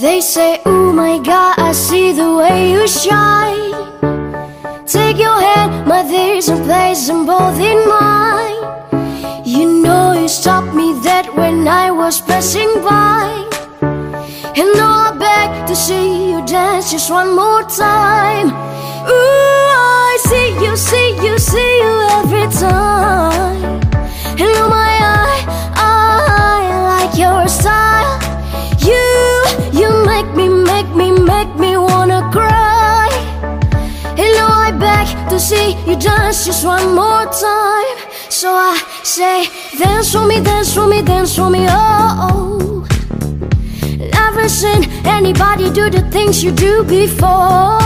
They say, oh my God, I see the way you shine. Take your hand, my there's a place and both in mine. You know you stopped me dead when I was passing by. And now I beg to see you dance just one more time. Ooh, I see you, see you, see you every time. And oh my, I, I like your style to see you dance just one more time So I say, dance for me, dance for me, dance for me, oh, oh. Never seen anybody do the things you do before.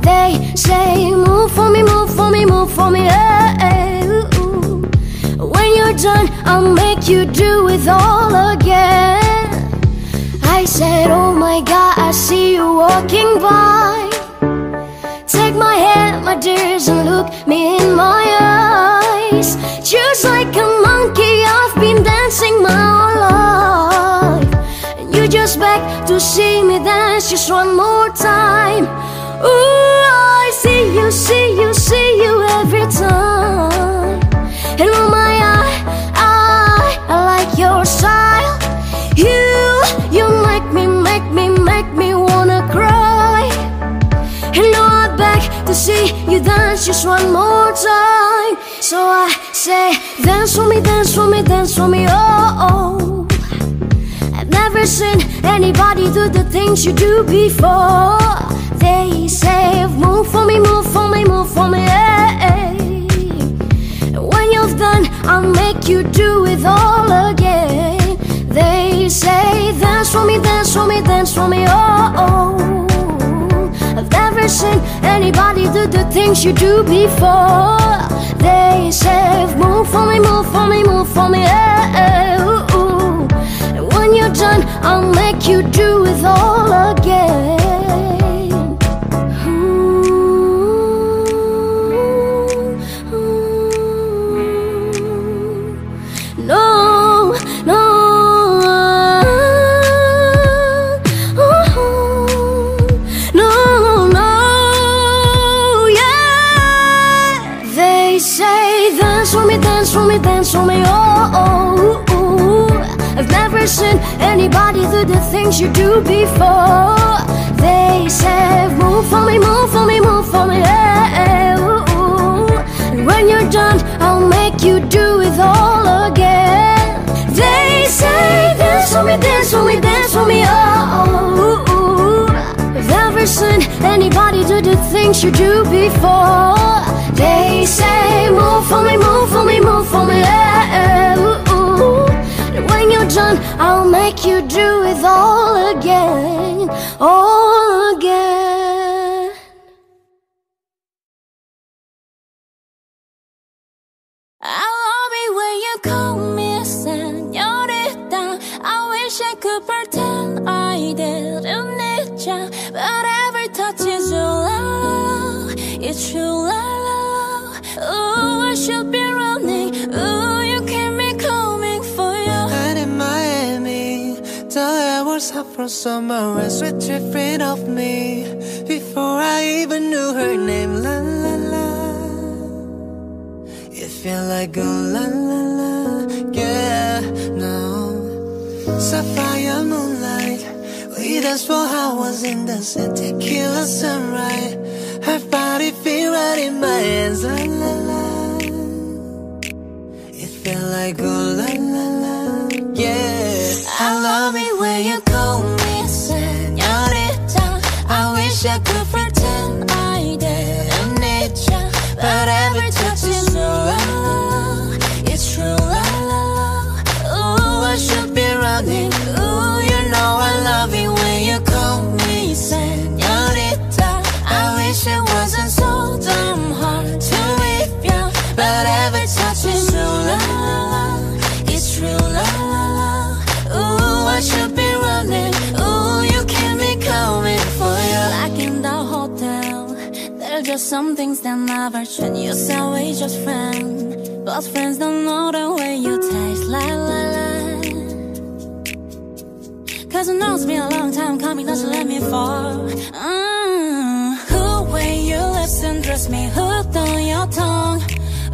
They say, move for me, move for me, move for me. Hey, ooh, ooh. When you're done, I'll make you do it all again. I said, Oh my God, I see you walking by. Take my hand, my dears, and look me in my eyes. Just like a monkey, I've been dancing my whole life. And you just beg to see me dance just one more time. Ooh, I see you, see you, see you every time. And oh my, I, I, I like your style. You, see you dance just one more time. So I say, dance for me, dance for me, dance for me, oh. oh. I've never seen anybody do the things you do before. They say, move for me, move for me, move for me. And when you've done, I'll make you do it all again. They say, dance for me, dance for me, dance for me, oh. oh. Seen anybody do the things you do before. They say, move for me, move for me, move for me, hey, hey, ooh, ooh. And when you're done, I'll make you do it all again. Dance for me, dance for me, oh, oh, oh. I've never seen anybody do the things you do before. They say move for me, move for me, move for me, hey, ooh, ooh. And when you're done, I'll make you do it all again. They say dance for me, dance for me, dance for me, oh, oh, ooh. I've never seen anybody do the things you do before. They say move for me, move for me, move for me, hey, ooh, ooh. And when you're done, I'll make you do it all again, all again. Hot from summer and sweat dripping off me before I even knew her name. La la la. It felt like a la la la, yeah, no. Sapphire moonlight, we danced for hours in the sun, tequila sunrise. Her body feel right in my hands, la la la. It felt like a la la la, yeah. I love it when you just some things that never change You say we just friends But friends don't know the way you taste. La la la. Cause it knows me a long time coming Don't you let me fall. Mm. Who way you listen dress me Hooked on your tongue?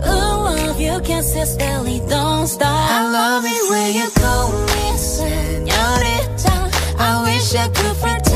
Who love you can sit daily Don't stop? I love it when you call me Senorita I wish I could pretend.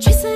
She said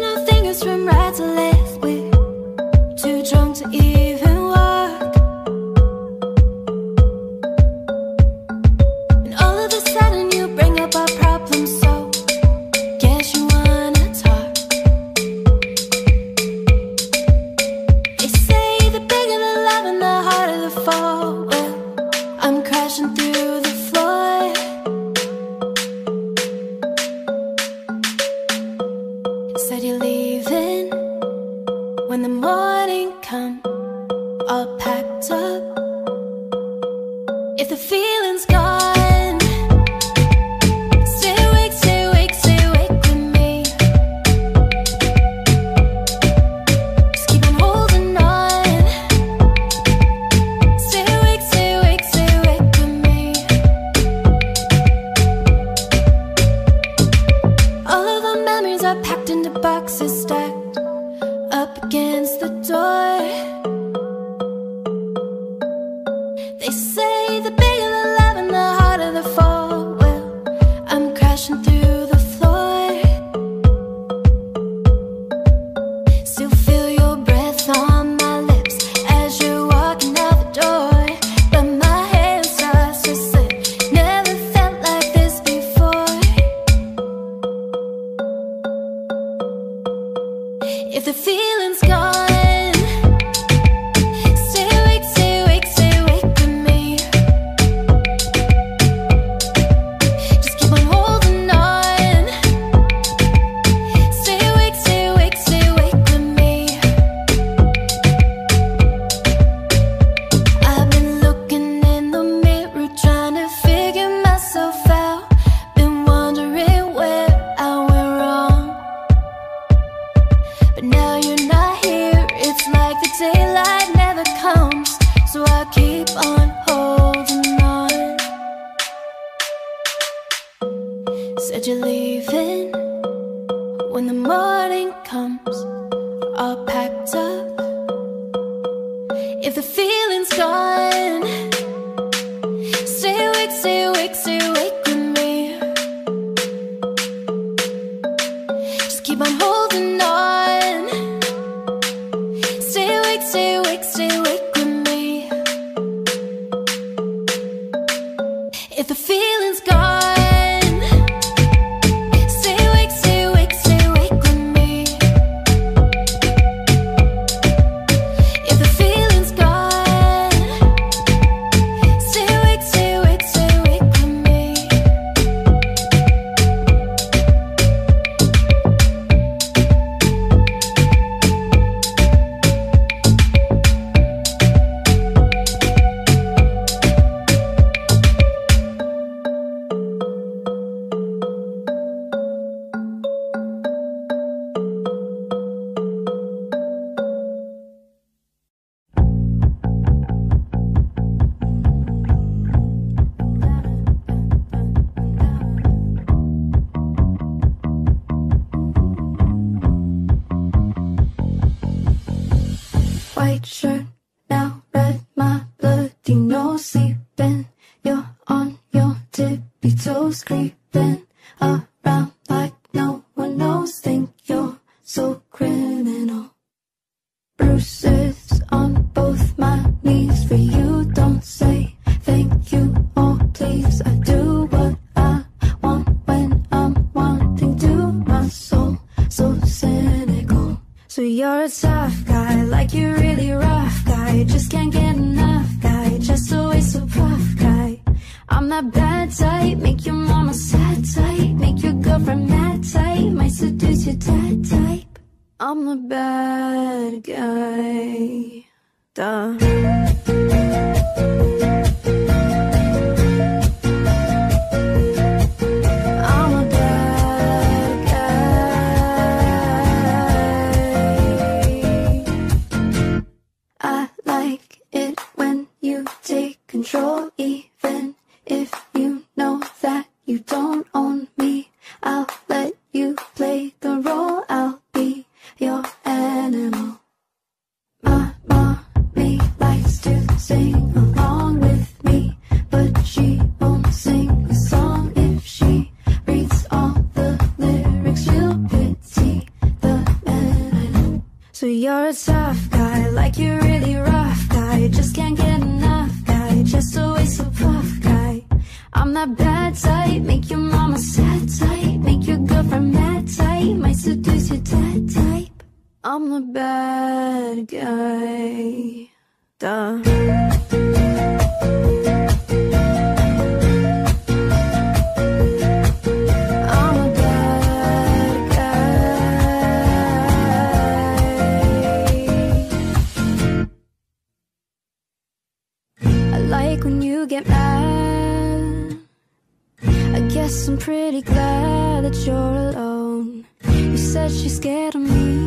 said she's scared of me.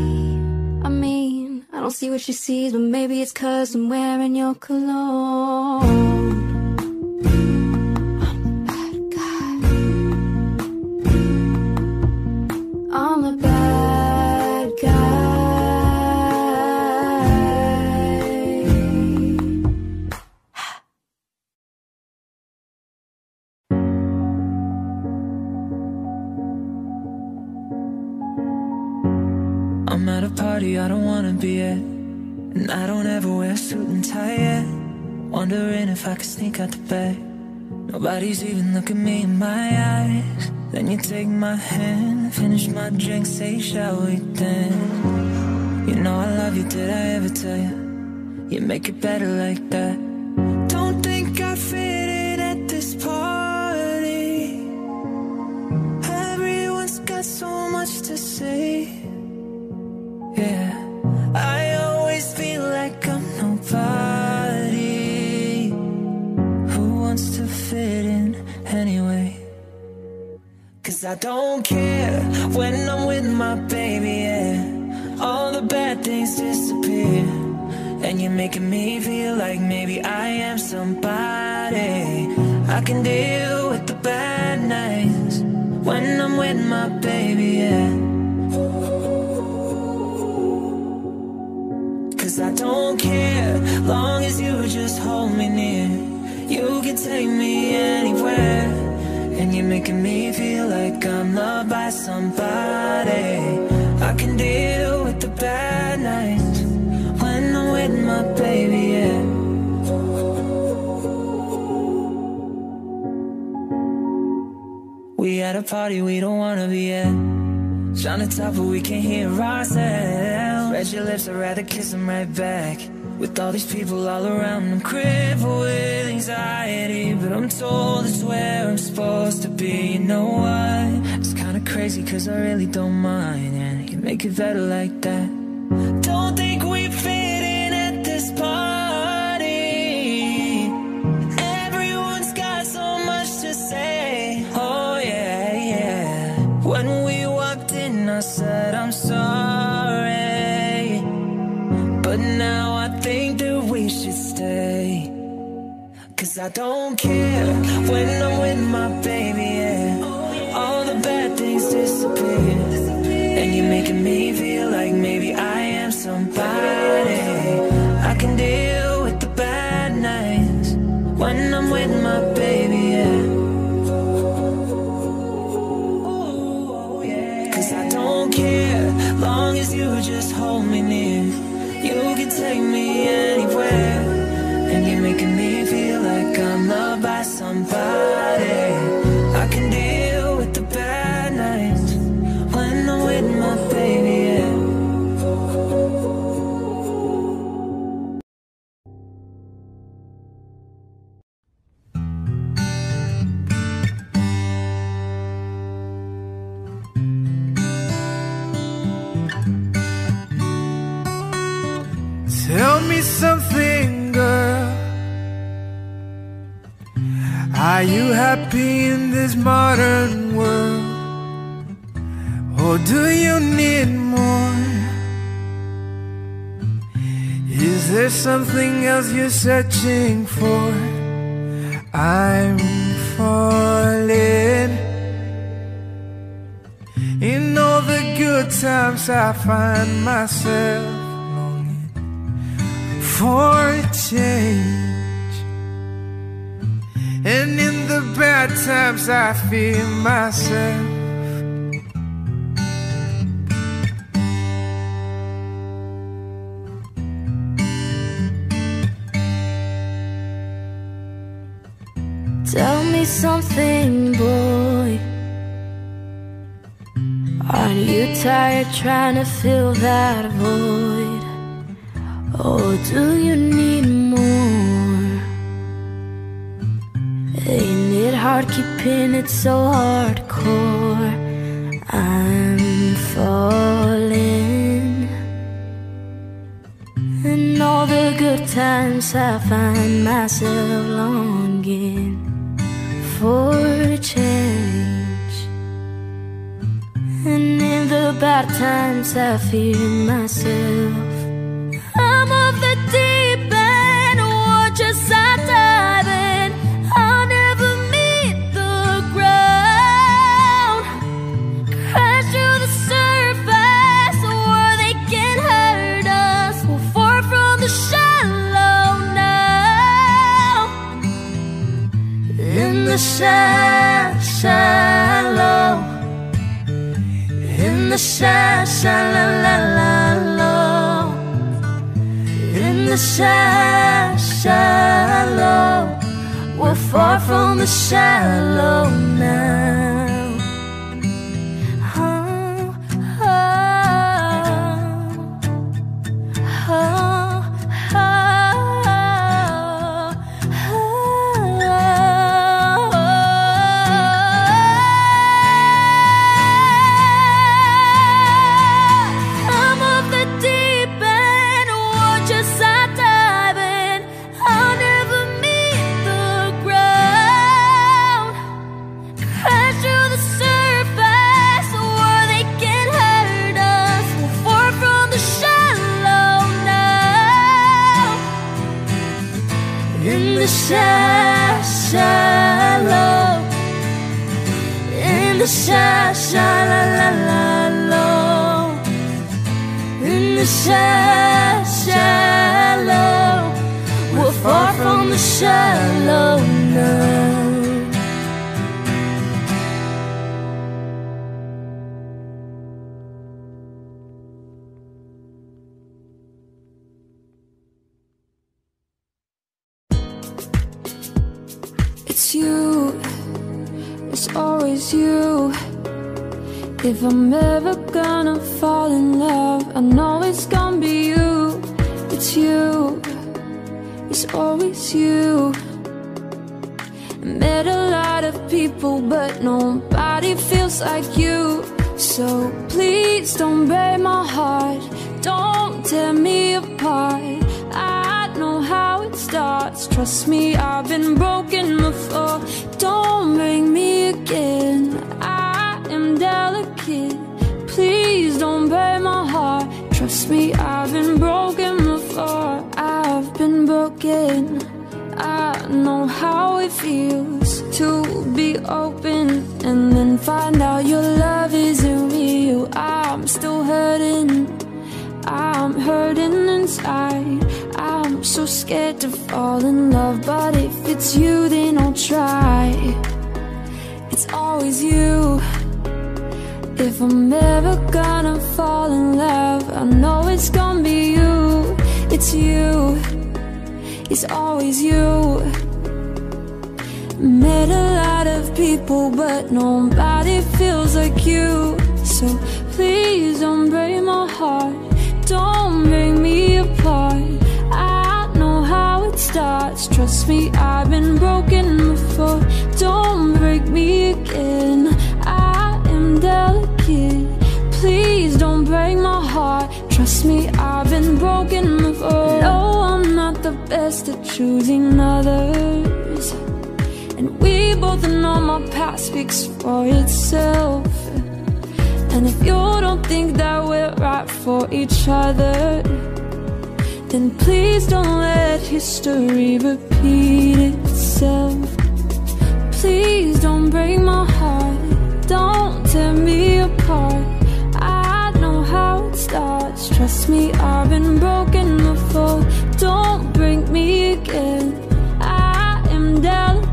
I mean, I don't see what she sees, but maybe it's cause I'm wearing your cologne. I don't wanna be at And I don't ever wear a suit and tie yet Wondering if I could sneak out the back Nobody's even looking me in my eyes. Then you take my hand Finish my drink, say shall we dance You know I love you, did I ever tell you? You make it better like that I don't care when I'm with my baby, yeah. All the bad things disappear. And you're making me feel like maybe I am somebody. I can deal with the bad nights when I'm with my baby, yeah. Cause I don't care, long as you just hold me near. You can take me anywhere. And you're making me feel like I'm loved by somebody. I can deal with the bad nights when I'm with my baby, yeah. We at a party we don't wanna be at. Trying to talk, but we can't hear ourselves. Red your lips, I'd rather kiss them right back. With all these people all around, I'm crippled with anxiety. But I'm told it's where I'm supposed to be. You know what? It's kinda crazy, cause I really don't mind. And you make it better like that. Don't think we fit I don't care when I'm with my baby, yeah. All the bad things disappear. And you're making me feel like maybe I am somebody. I can deal with the bad nights when I'm with my baby, yeah. Cause I don't care, long as you just hold me near. You can take me making me feel like I'm loved by somebody. Something else you're searching for? I'm falling. In all the good times, I find myself longing for a change. And in the bad times, I feel myself. Me something, boy. Aren't you tired trying to fill that void? Or do you need more? Ain't it hard keeping it so hardcore? I'm falling. In all the good times, I find myself longing for a change And in the bad times I fear myself. The shallow. In the sha- shallow. In the sha- shallow. We're far from the shallow now. Like you. So please don't break my heart, don't tear me apart. I know how it starts. Trust me, I've been broken before. Don't break me again. I am delicate. Please don't break my heart. Trust me, I've been broken before. I've been broken. I know how it feels to be open and then find out your love isn't real. I'm still hurting. I'm hurting inside. I'm so scared to fall in love, but if it's you, then I'll try. It's always you. If I'm ever gonna fall in love, I know it's gonna be you. It's you. It's always you. Met a lot of people, but nobody feels like you. So please don't break my heart. Don't break me apart. I know how it starts. Trust me, I've been broken before. Don't break me again. I am delicate. Please don't break my heart. Trust me, I've been broken before. No, I'm not the best at choosing others. And we both know my past speaks for itself. And if you don't think that we're right for each other, then please don't let history repeat itself. Please don't break my heart, don't tear me apart. I know how it starts. Trust me, I've been broken before. Don't break me again. I am delicate.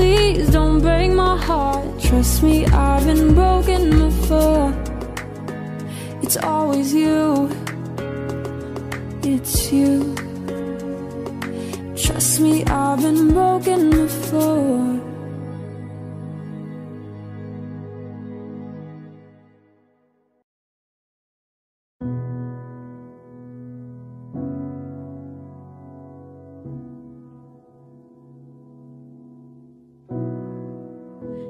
Please don't break my heart. Trust me, I've been broken before. It's always you. It's you. Trust me, I've been broken before.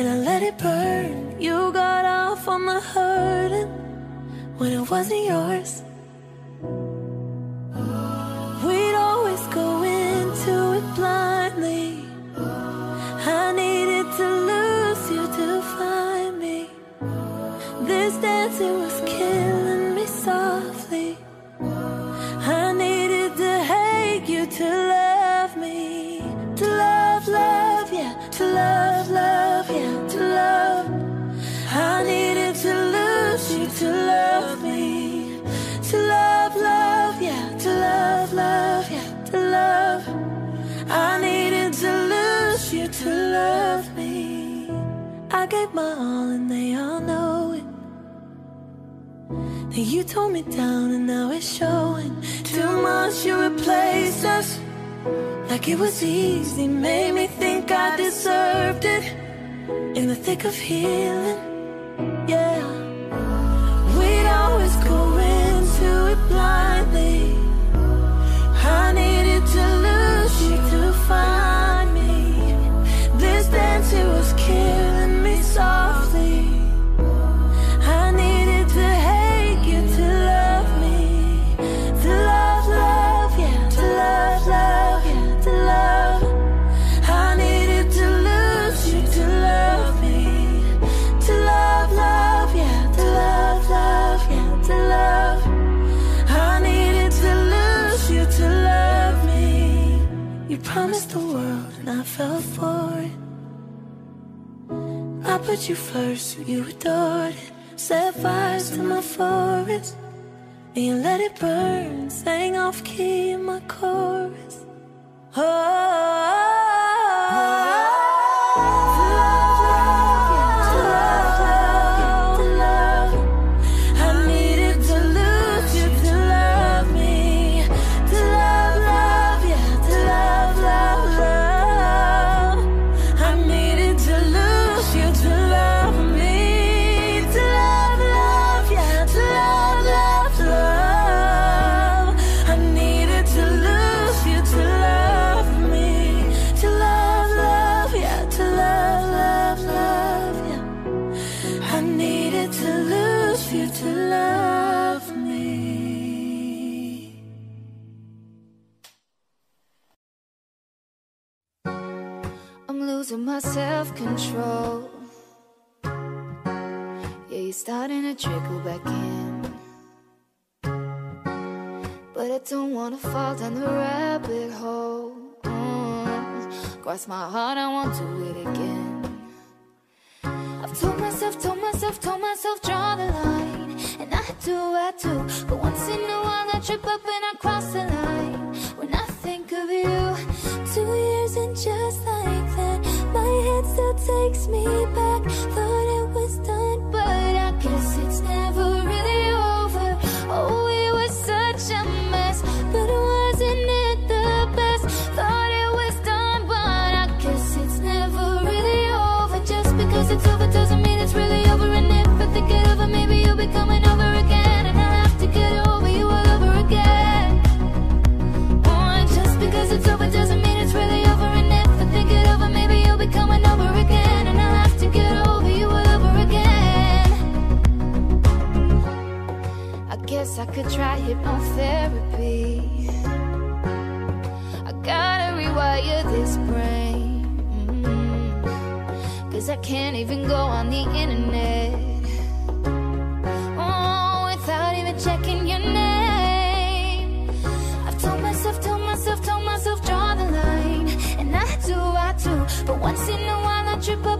and I let it burn. You got off on the hurting when it wasn't yours. Gave my all and they all know it. Then you tore me down and now it's showing. Too much you replaced us. Like it was easy, made me think I deserved it. In the thick of healing, promised the world and I fell for it. I put you first, you adored it. Set fires to my forest. And you let it burn, sang off key in my chorus. Oh, losing my self control. Yeah, you're starting to trickle back in. But I don't wanna fall down the rabbit hole. Mm. Cross my heart, I won't do it again. I've told myself, told myself, told myself, draw the line. And I do, I do. But once in a while, I trip up and I cross the line. When I think of you, two years and just like that, my head still takes me back. Could try hypnotherapy. I gotta rewire this brain. mm, Cause I can't even go on the internet. Oh, without even checking your name. I've told myself, told myself, told myself, draw the line. And I do, I do. But once in a while I trip up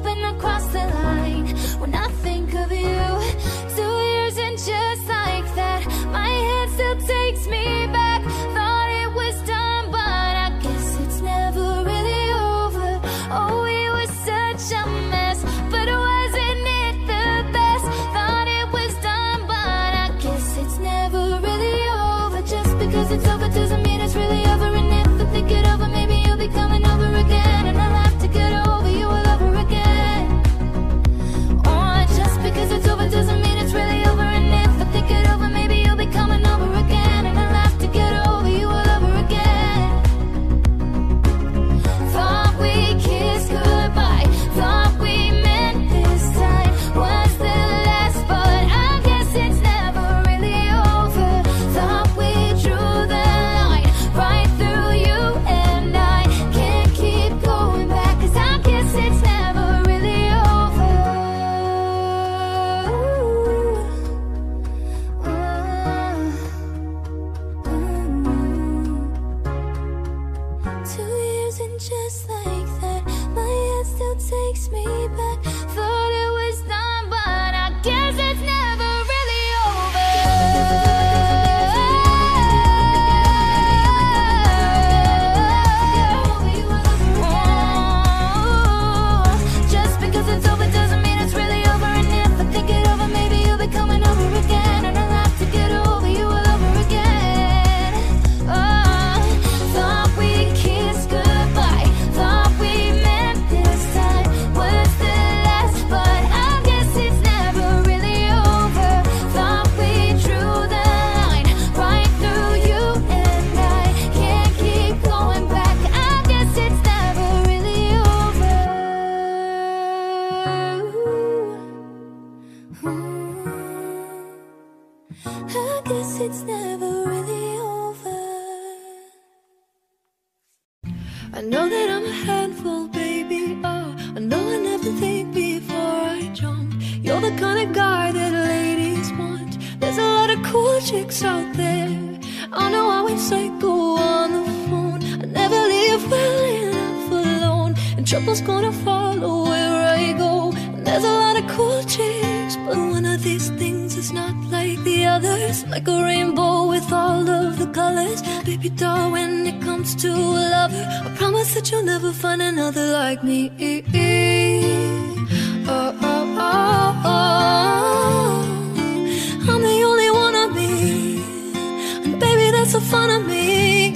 so fun of me.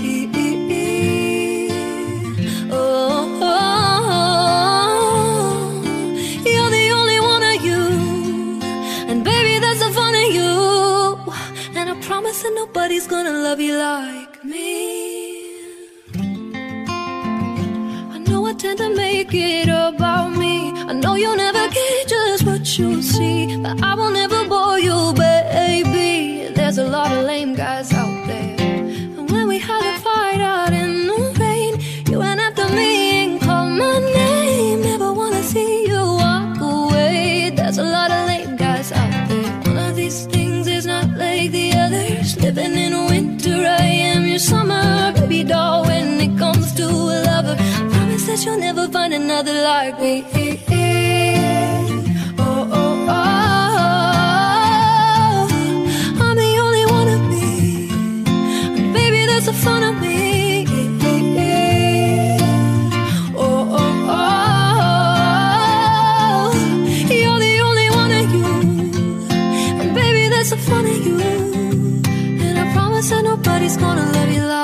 Oh, oh, oh, you're the only one of you, and baby, that's the fun of you. And I promise that nobody's gonna love you like me. I know I tend to make it about me. I know you'll never get just what you see, but I will never. you'll never find another like me. Oh, oh, oh, oh. I'm the only one of me, and baby, that's the fun of me. Oh, oh, oh, oh. You're the only one of you, and baby, that's the fun of you. And I promise that nobody's gonna love you like.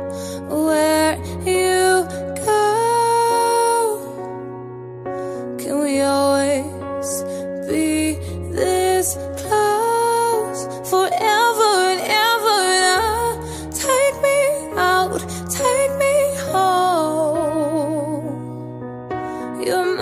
where you go? Can we always be this close forever and ever? Take me out, take me home. You're.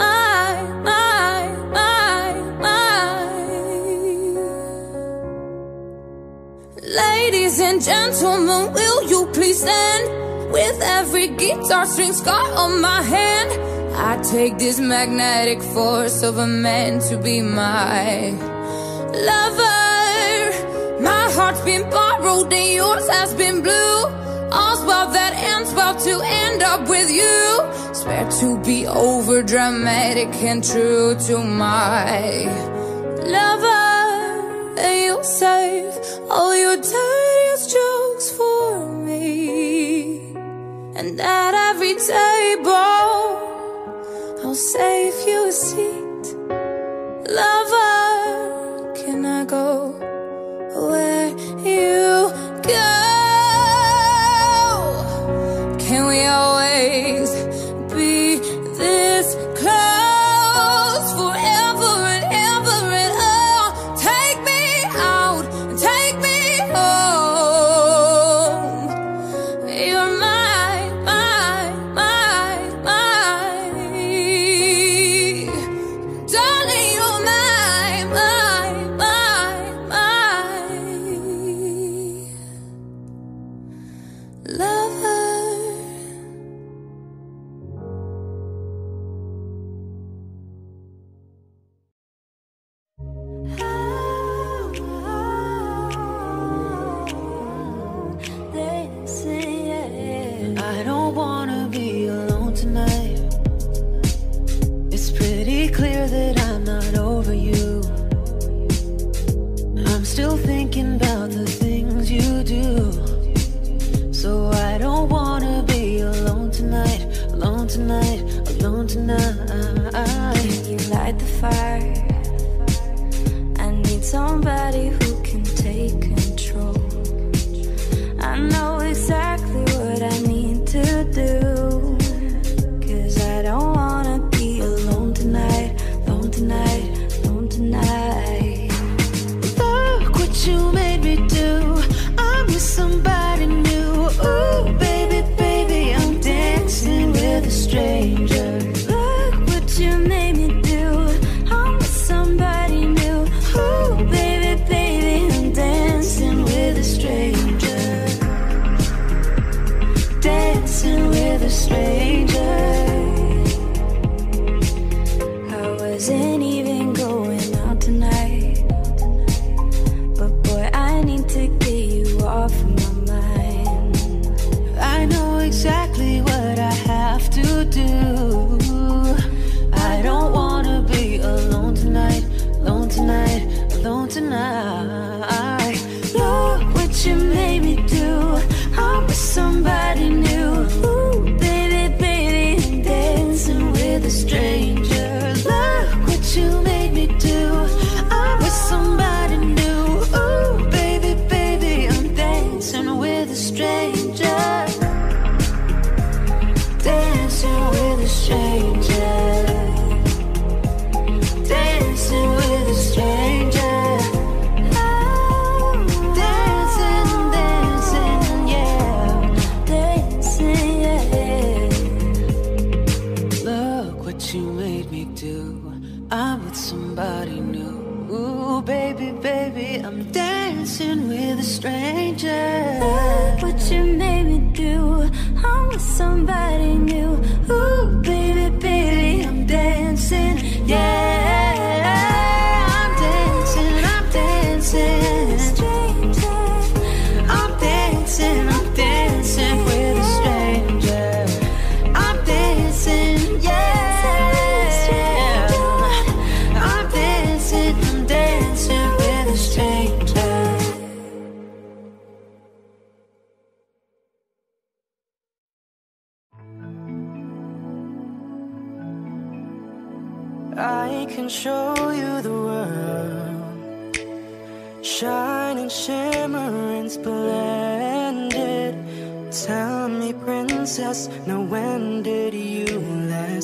Ladies and gentlemen, will you please stand? With every guitar string scar on my hand, I take this magnetic force of a man to be my lover. My heart's been borrowed and yours has been blue. All's well that ends well to end up with you. Swear to be over dramatic and true to my lover. And you'll save all your dirtiest at every table, I'll save you a seat. Lover, can I go where you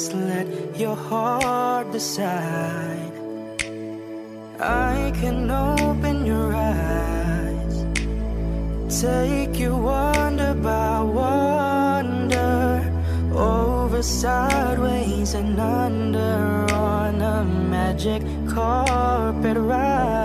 last let your heart decide? I can open your eyes Take you wonder by wonder over, sideways, and under on a magic carpet ride.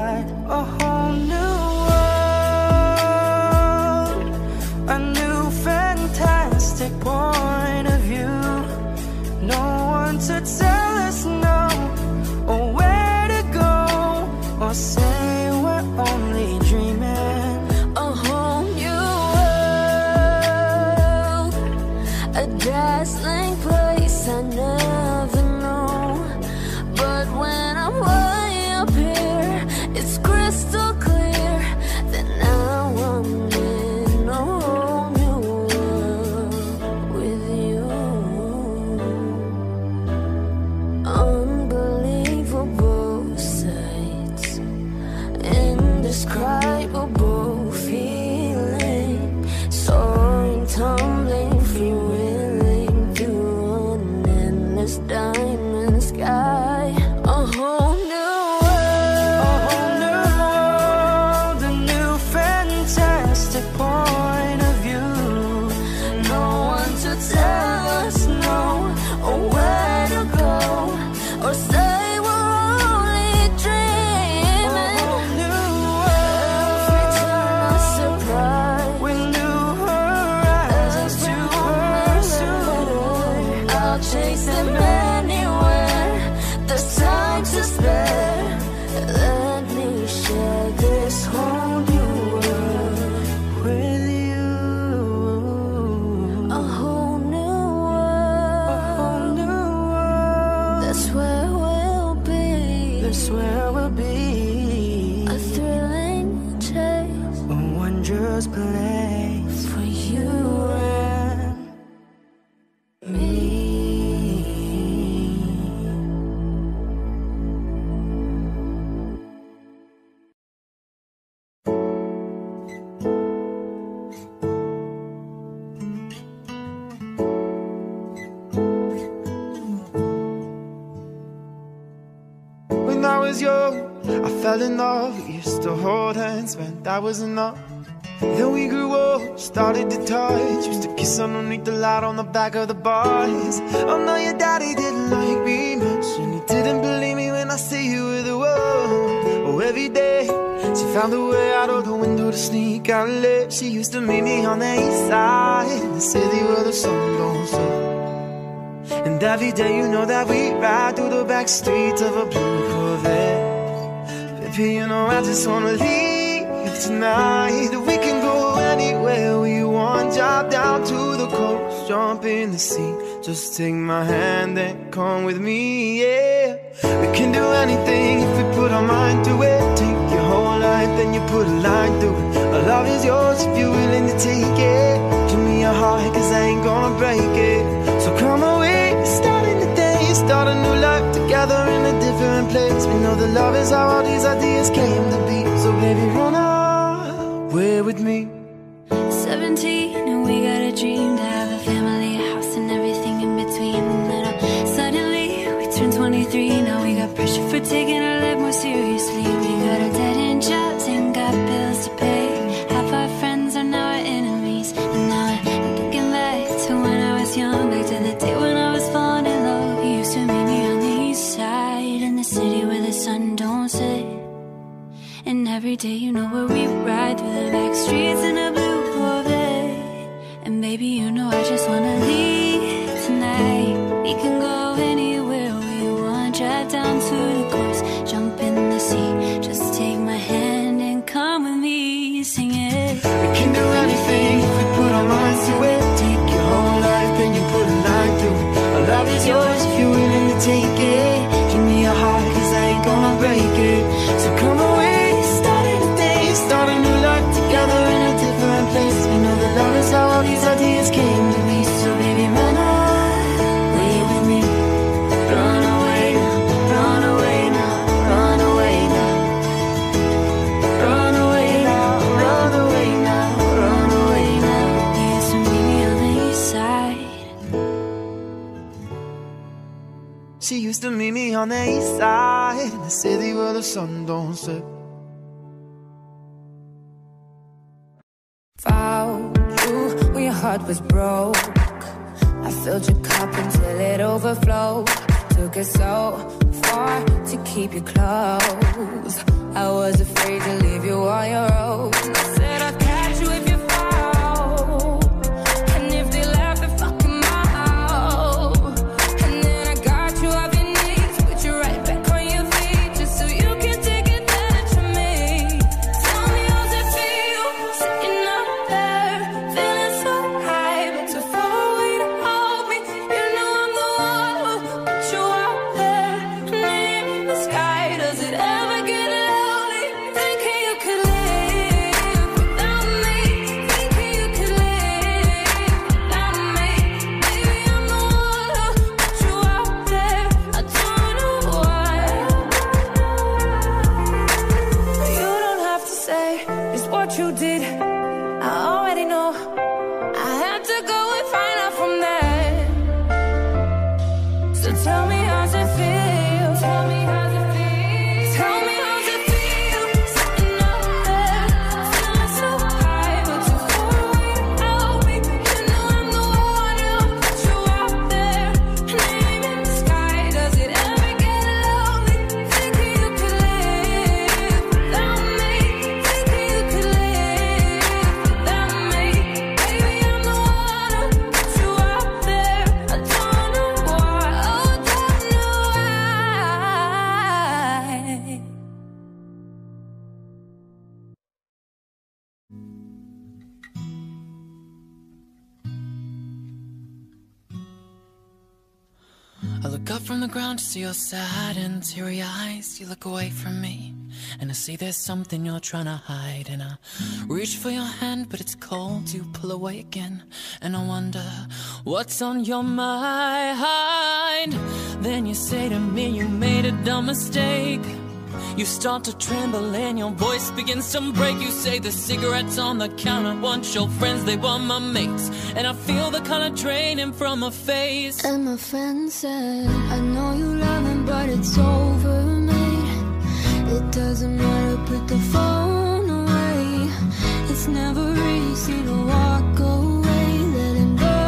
That was enough. Then we grew up, started to touch. Used to kiss underneath the light on the back of the bus. Oh no, your daddy didn't like me much, and he didn't believe me when I say you were the one. Oh, every day she found a way out of the window to sneak out late. She used to meet me on the east side in the city where the sun don't set. And every day you know that we ride through the back streets of a blue Corvette Baby, you know I just wanna leave tonight. We can go anywhere we want. Drive down to the coast, jump in the sea. Just take my hand and come with me, yeah. We can do anything if we put our mind to it. Take your whole life, then you put a line through it. Our love is yours if you're willing to take it. Give me your heart, cause I ain't gonna break it. So come away, starting the day Start a new life together in a different place. We know that love is how all these ideas came to be. So baby, run away with me 17 and we got a dream to have a family, a house and everything in between. And then uh, suddenly we turned 23. Now we got pressure for taking our life your sad and teary eyes. You look away from me, and I see there's something you're trying to hide. And I reach for your hand, but it's cold. You pull away again, and I wonder what's on your mind. Then you say to me, You made a dumb mistake. You start to tremble and your voice begins to break. You say the cigarettes on the counter want your friends, they want my mates. And I feel the color draining from my face. And my friend said, I know you it's over, mate. It doesn't matter, put the phone away. It's never easy to walk away, let him go.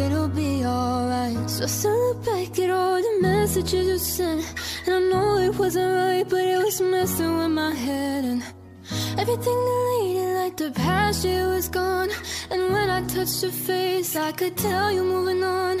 It'll be alright. So send back at all the messages you sent. And I know it wasn't right, but it was messing with my head. And Everything deleted like the past year was gone And when I touched your face I could tell you moving on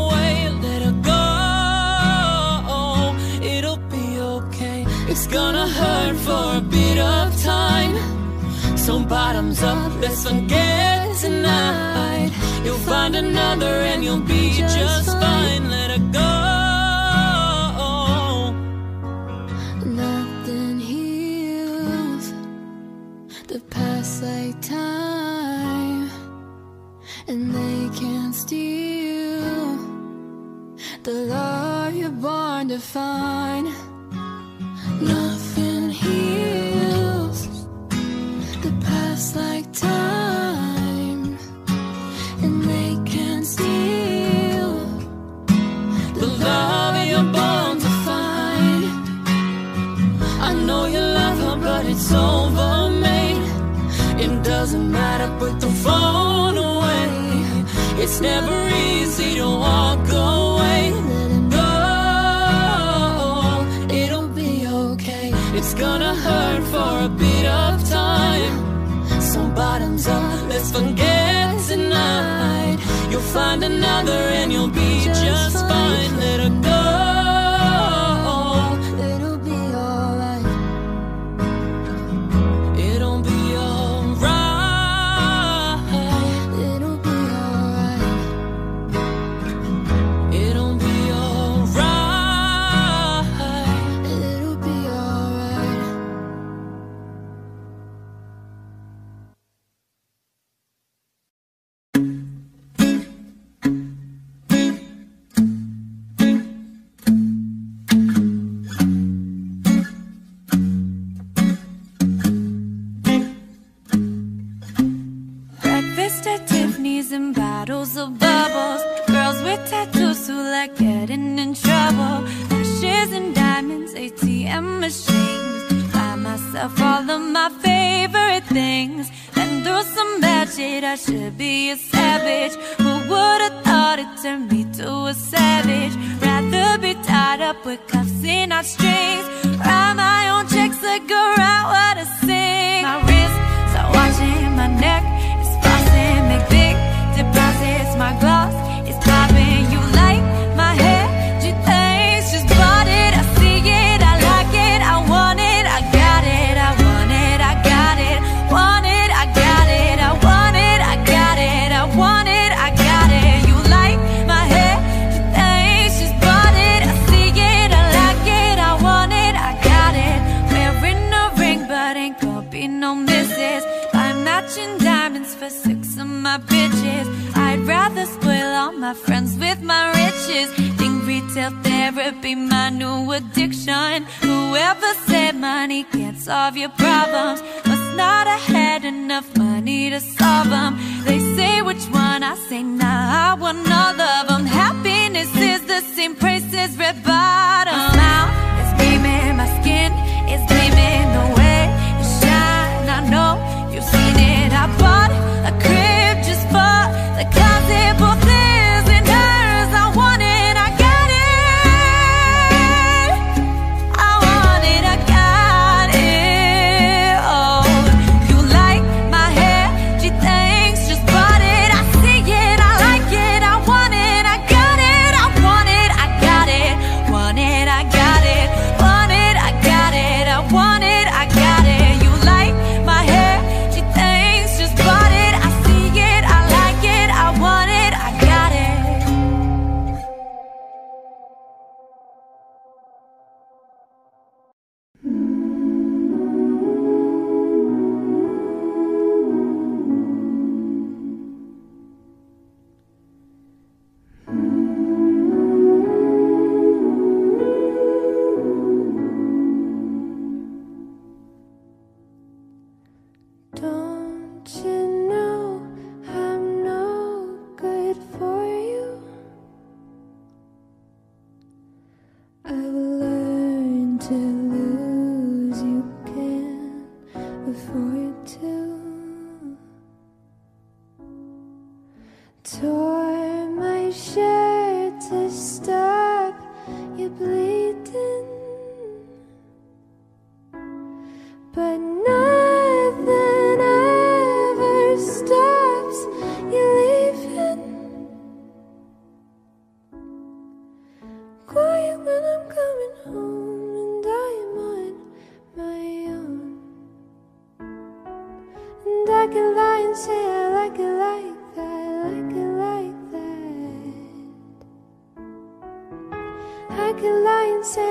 It's gonna hurt for a bit of time. So bottoms up, let's forget tonight. You'll find another and you'll be just fine. Let her go. Nothing heals the past like time, and they can't steal the love you're born to find. Doesn't matter, put the phone away. It's never easy to walk away. Gonna for a bit of time. So bottoms up, let's forget tonight. You'll find another Whoever said money can't solve your problems must not have had enough money to solve them. They say which one, I say nah, I want all of them. Happiness is the same price as red bottom. When I'm coming home and I am on my own. And I can lie and say I like it like that, like it like that. I can lie and say